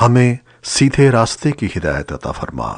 ہمیں سیدھے راستے کی ہدایت عطا فرما۔